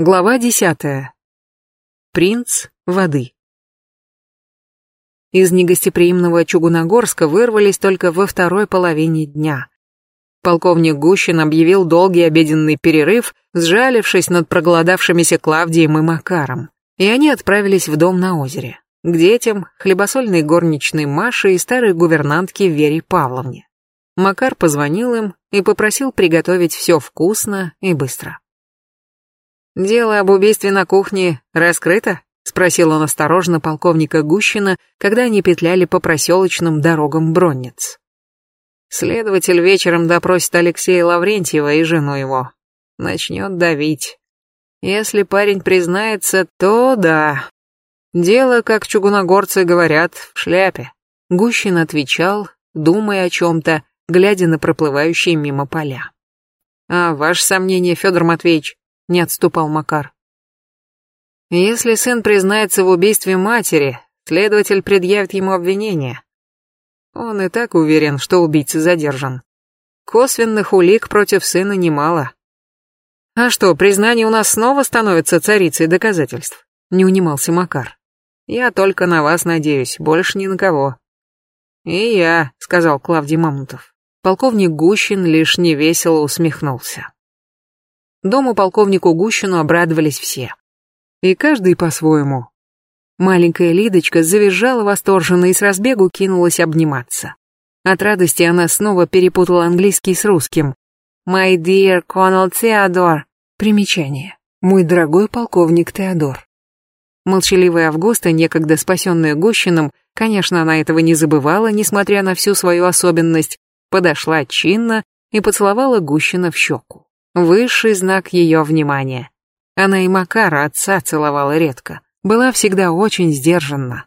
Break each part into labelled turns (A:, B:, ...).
A: Глава десятая. Принц воды. Из негостеприимного Чугуногорска вырвались только во второй половине дня. Полковник Гущин объявил долгий обеденный перерыв, сжалившись над проголодавшимися Клавдием и Макаром, и они отправились в дом на озере, к детям, хлебосольной горничной Маше и старой гувернантке Вере Павловне. Макар позвонил им и попросил приготовить все вкусно и быстро. «Дело об убийстве на кухне раскрыто?» — спросил он осторожно полковника Гущина, когда они петляли по проселочным дорогам Бронниц. Следователь вечером допросит Алексея Лаврентьева и жену его. Начнет давить. Если парень признается, то да. Дело, как чугуногорцы говорят, в шляпе. Гущин отвечал, думая о чем-то, глядя на проплывающие мимо поля. «А ваше сомнение, Федор Матвеевич?» Не отступал Макар. Если сын признается в убийстве матери, следователь предъявит ему обвинение. Он и так уверен, что убийца задержан. Косвенных улик против сына немало. А что, признание у нас снова становится царицей доказательств? Не унимался Макар. Я только на вас надеюсь, больше ни на кого. И я, сказал Клавдий Мамонтов. Полковник Гущин лишь невесело усмехнулся. Дому полковнику Гущину обрадовались все. И каждый по-своему. Маленькая Лидочка завизжала восторженно и с разбегу кинулась обниматься. От радости она снова перепутала английский с русским. «My dear Colonel Theodore». Примечание. «Мой дорогой полковник Теодор». Молчаливая Августа, некогда спасенная Гущиным, конечно, она этого не забывала, несмотря на всю свою особенность, подошла чинно и поцеловала Гущина в щеку. Высший знак ее внимания. Она и Макара отца целовала редко, была всегда очень сдержанна.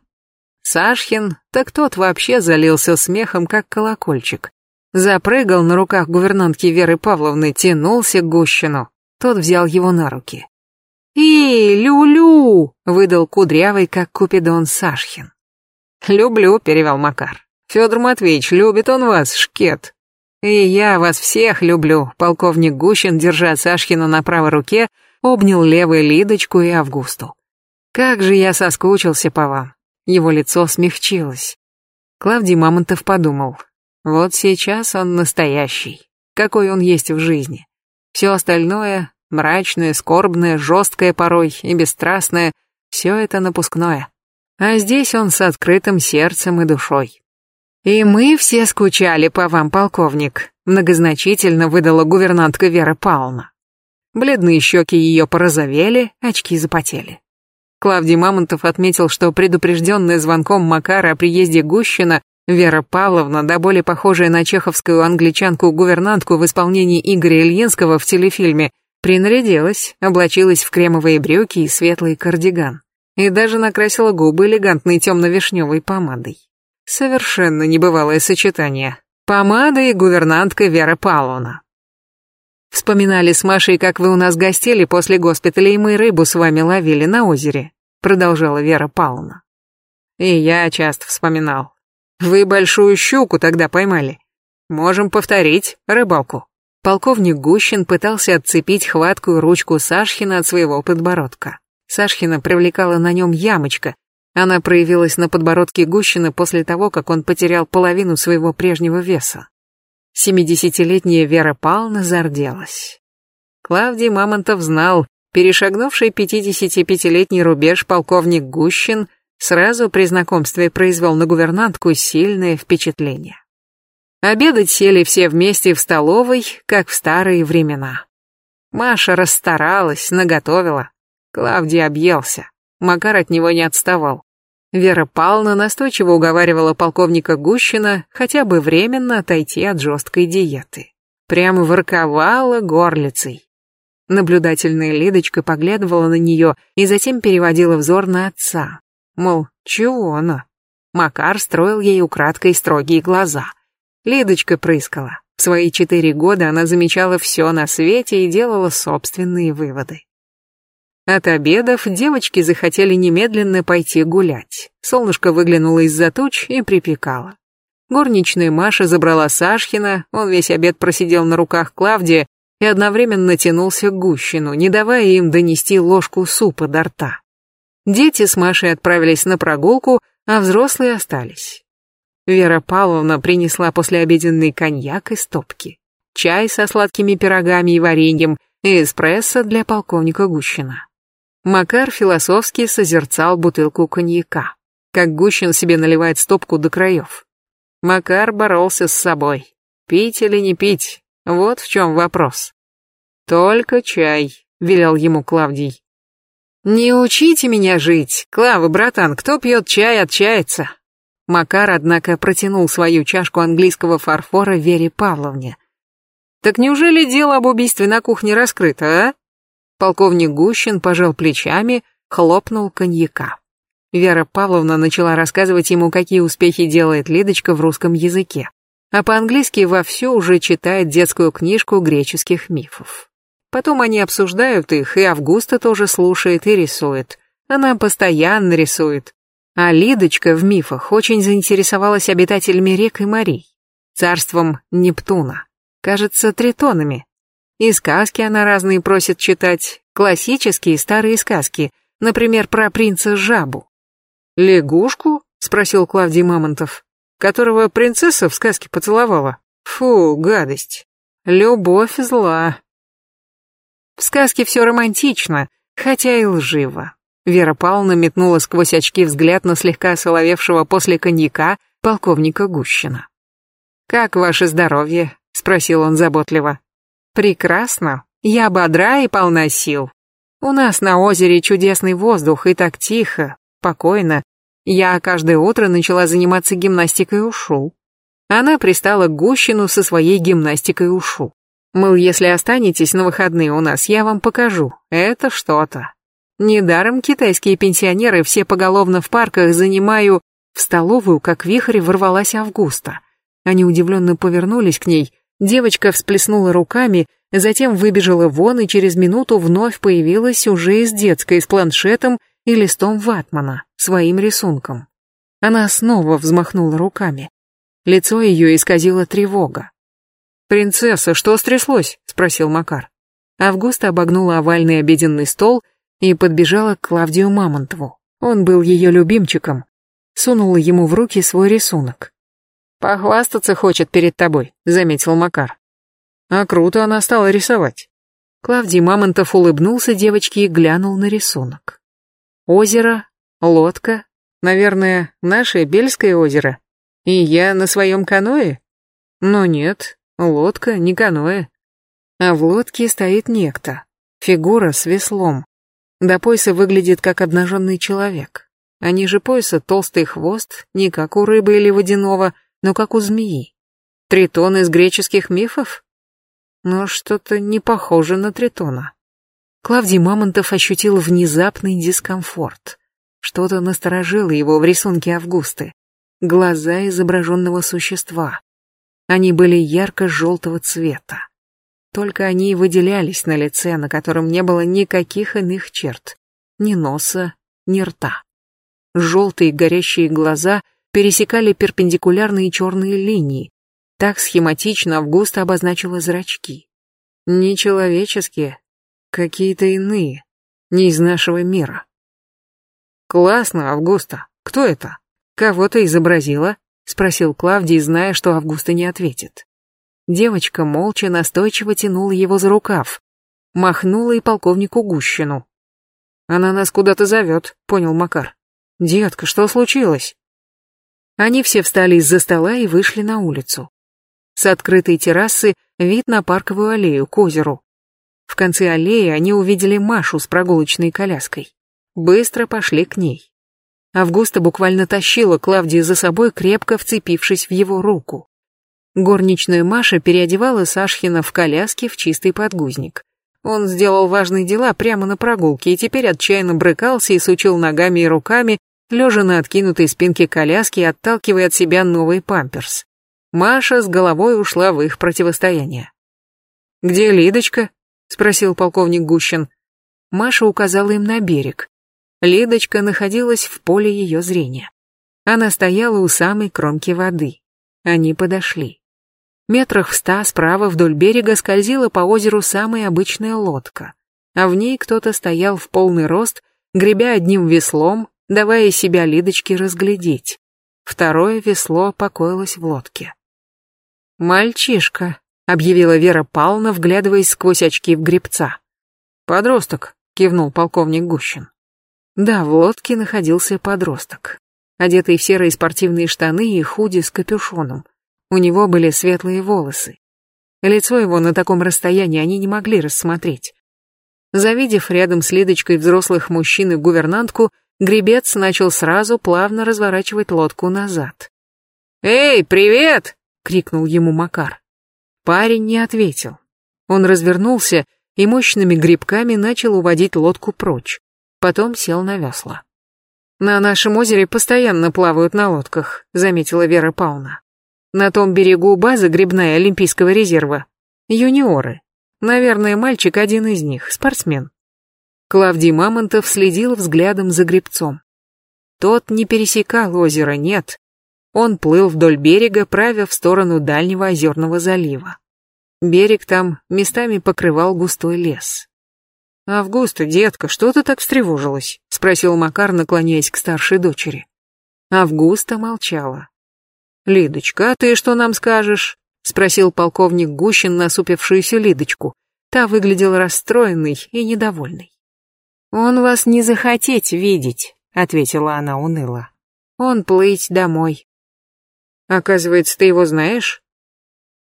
A: Сашхин, так тот вообще залился смехом, как колокольчик. Запрыгал на руках гувернантки Веры Павловны, тянулся к Гущину. Тот взял его на руки. «Эй, Лю-Лю!» — выдал кудрявый, как Купидон Сашхин. «Люблю», — перевел Макар. «Федор Матвеевич, любит он вас, шкет». «И я вас всех люблю», — полковник Гущин, держа Сашкина на правой руке, обнял левой Лидочку и Августу. «Как же я соскучился по вам». Его лицо смягчилось. Клавдий Мамонтов подумал. Вот сейчас он настоящий, какой он есть в жизни. Все остальное, мрачное, скорбное, жесткое порой и бесстрастное, все это напускное. А здесь он с открытым сердцем и душой. «И мы все скучали по вам, полковник», — многозначительно выдала гувернантка Вера Павловна. Бледные щеки ее порозовели, очки запотели. Клавдий Мамонтов отметил, что предупрежденная звонком Макара о приезде Гущина, Вера Павловна, да более похожая на чеховскую англичанку-гувернантку в исполнении Игоря Ильинского в телефильме, принарядилась, облачилась в кремовые брюки и светлый кардиган. И даже накрасила губы элегантной темно-вишневой помадой. Совершенно небывалое сочетание. Помада и гувернантка Вера Павловна. Вспоминали с Машей, как вы у нас гостили после госпиталя, и мы рыбу с вами ловили на озере, продолжала Вера Павловна. И я часто вспоминал. Вы большую щуку тогда поймали. Можем повторить рыбалку. Полковник Гущин пытался отцепить хваткую ручку Сашхина от своего подбородка. Сашхина привлекала на нем ямочка, она проявилась на подбородке Гущина после того, как он потерял половину своего прежнего веса. Семидесятилетняя Вера Павловна зарделась. Клавдий Мамонтов знал, перешагнувший 55-летний рубеж полковник Гущин сразу при знакомстве произвел на гувернантку сильное впечатление. Обедать сели все вместе в столовой, как в старые времена. Маша расстаралась, наготовила. Клавдий объелся. Макар от него не отставал. Вера Павловна настойчиво уговаривала полковника Гущина хотя бы временно отойти от жесткой диеты. Прямо ворковала горлицей. Наблюдательная Лидочка поглядывала на нее и затем переводила взор на отца. Мол, чего она? Макар строил ей украдкой строгие глаза. Лидочка прыскала. В свои четыре года она замечала все на свете и делала собственные выводы. От обедов девочки захотели немедленно пойти гулять. Солнышко выглянуло из-за туч и припекало. Горничная Маша забрала Сашхина, он весь обед просидел на руках Клавдия, и одновременно тянулся к Гущину, не давая им донести ложку супа до рта. Дети с Машей отправились на прогулку, а взрослые остались. Вера Павловна принесла послеобеденный коньяк из стопки, чай со сладкими пирогами и вареньем и эспрессо для полковника Гущина. Макар философски созерцал бутылку коньяка, как Гущин себе наливает стопку до краев. Макар боролся с собой. Пить или не пить, вот в чем вопрос. «Только чай», — велел ему Клавдий. «Не учите меня жить, Клава, братан, кто пьет чай, отчается». Макар, однако, протянул свою чашку английского фарфора Вере Павловне. «Так неужели дело об убийстве на кухне раскрыто, а?» Полковник Гущин пожал плечами, хлопнул коньяка. Вера Павловна начала рассказывать ему, какие успехи делает Лидочка в русском языке, а по-английски вовсю уже читает детскую книжку греческих мифов. Потом они обсуждают их, и Августа тоже слушает и рисует. Она постоянно рисует. А Лидочка в мифах очень заинтересовалась обитателями рек и морей, царством Нептуна, кажется, тритонами. И сказки она разные просит читать, классические старые сказки, например, про принца Жабу. «Лягушку?» — спросил Клавдий Мамонтов, которого принцесса в сказке поцеловала. Фу, гадость. Любовь зла. В сказке все романтично, хотя и лживо. Вера Павловна метнула сквозь очки взгляд на слегка соловевшего после коньяка полковника Гущина. «Как ваше здоровье?» — спросил он заботливо. «Прекрасно. Я бодра и полна сил. У нас на озере чудесный воздух и так тихо, спокойно. Я каждое утро начала заниматься гимнастикой ушу». Она пристала к Гущину со своей гимнастикой ушу. Мыл, если останетесь на выходные у нас, я вам покажу. Это что-то. Недаром китайские пенсионеры все поголовно в парках занимаю... В столовую, как вихрь, ворвалась Августа. Они удивленно повернулись к ней. Девочка всплеснула руками, затем выбежала вон и через минуту вновь появилась уже из детской с планшетом и листом ватмана, своим рисунком. Она снова взмахнула руками. Лицо ее исказило тревога. «Принцесса, что стряслось?» — спросил Макар. Августа обогнула овальный обеденный стол и подбежала к Клавдию Мамонтову. Он был ее любимчиком. Сунула ему в руки свой рисунок. «Похвастаться хочет перед тобой», — заметил Макар. А круто она стала рисовать. Клавдий Мамонтов улыбнулся девочке и глянул на рисунок. Озеро, лодка, наверное, наше Бельское озеро. И я на своем каное? Но нет, Лодка, не каноэ. А в лодке стоит некто. Фигура с веслом. До пояса выглядит как обнаженный человек. А ниже пояса толстый хвост, не как у рыбы или водяного, но как у змеи. Тритон из греческих мифов? Но что-то не похоже на тритона. Клавдий Мамонтов ощутил внезапный дискомфорт. Что-то насторожило его в рисунке Августы. Глаза изображенного существа. Они были ярко-желтого цвета. Только они и выделялись на лице, на котором не было никаких иных черт. Ни носа, ни рта. Желтые горящие глаза пересекали перпендикулярные черные линии. Так схематично Августа обозначила зрачки. Нечеловеческие, какие-то иные, не из нашего мира. Классно, Августа. Кто это? Кого-то изобразила? Спросил Клавдий, зная, что Августа не ответит. Девочка молча настойчиво тянула его за рукав. Махнула и полковнику Гущину. «Она нас куда-то зовет», — понял Макар. «Детка, что случилось?» Они все встали из-за стола и вышли на улицу. С открытой террасы вид на парковую аллею к озеру. В конце аллеи они увидели Машу с прогулочной коляской. Быстро пошли к ней. Августа буквально тащила Клавдию за собой, крепко вцепившись в его руку. Горничная Маша переодевала Сашхина в коляске в чистый подгузник. Он сделал важные дела прямо на прогулке и теперь отчаянно брыкался и сучил ногами и руками, лежа на откинутой спинке коляски, отталкивая от себя новый памперс. Маша с головой ушла в их противостояние. «Где Лидочка?» — спросил полковник Гущин. Маша указала им на берег. Лидочка находилась в поле ее зрения. Она стояла у самой кромки воды. Они подошли. Метрах в ста справа вдоль берега скользила по озеру самая обычная лодка, а в ней кто-то стоял в полный рост, гребя одним веслом, давая себя Лидочке разглядеть. Второе весло покоилось в лодке. «Мальчишка», — объявила Вера Павловна, вглядываясь сквозь очки в гребца. «Подросток», — кивнул полковник Гущин. Да, в лодке находился подросток, одетый в серые спортивные штаны и худи с капюшоном. У него были светлые волосы. Лицо его на таком расстоянии они не могли рассмотреть. Завидев рядом с Лидочкой взрослых мужчин и гувернантку, гребец начал сразу плавно разворачивать лодку назад. «Эй, привет!» — крикнул ему Макар. Парень не ответил. Он развернулся и мощными грибками начал уводить лодку прочь. Потом сел на весла. «На нашем озере постоянно плавают на лодках», — заметила Вера Пауна. «На том берегу база грибная Олимпийского резерва. Юниоры. Наверное, мальчик один из них, спортсмен». Клавдий Мамонтов следил взглядом за гребцом. Тот не пересекал озеро, нет. Он плыл вдоль берега, правя в сторону дальнего озерного залива. Берег там местами покрывал густой лес. «Августа, детка, что ты так встревожилась?» — спросил Макар, наклоняясь к старшей дочери. Августа молчала. «Лидочка, а ты что нам скажешь?» — спросил полковник Гущин насупившуюся Лидочку. Та выглядела расстроенной и недовольной. «Он вас не захотеть видеть», — ответила она уныло. «Он плыть домой». «Оказывается, ты его знаешь?»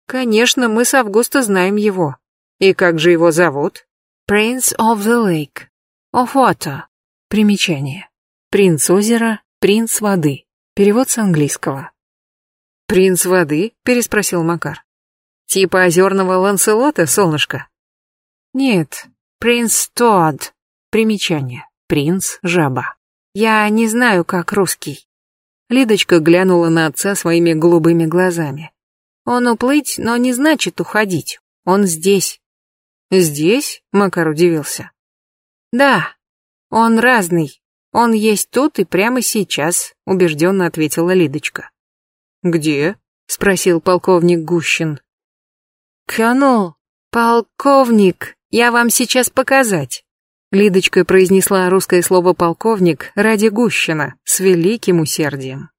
A: «Конечно, мы с Августа знаем его. И как же его зовут?» Prince of the Lake. Of Water. Примечание. Принц озера, принц воды. Перевод с английского. «Принц воды?» — переспросил Макар. «Типа озерного Ланселота, солнышко?» «Нет, принц Тодд. Примечание. Принц жаба. Я не знаю, как русский». Лидочка глянула на отца своими голубыми глазами. «Он уплыть, но не значит уходить. Он здесь, «Здесь?» — Макар удивился. «Да, он разный. Он есть тут и прямо сейчас», — убежденно ответила Лидочка. «Где?» — спросил полковник Гущин. «Кёнул, полковник, я вам сейчас показать». Лидочка произнесла русское слово «полковник» ради Гущина с великим усердием.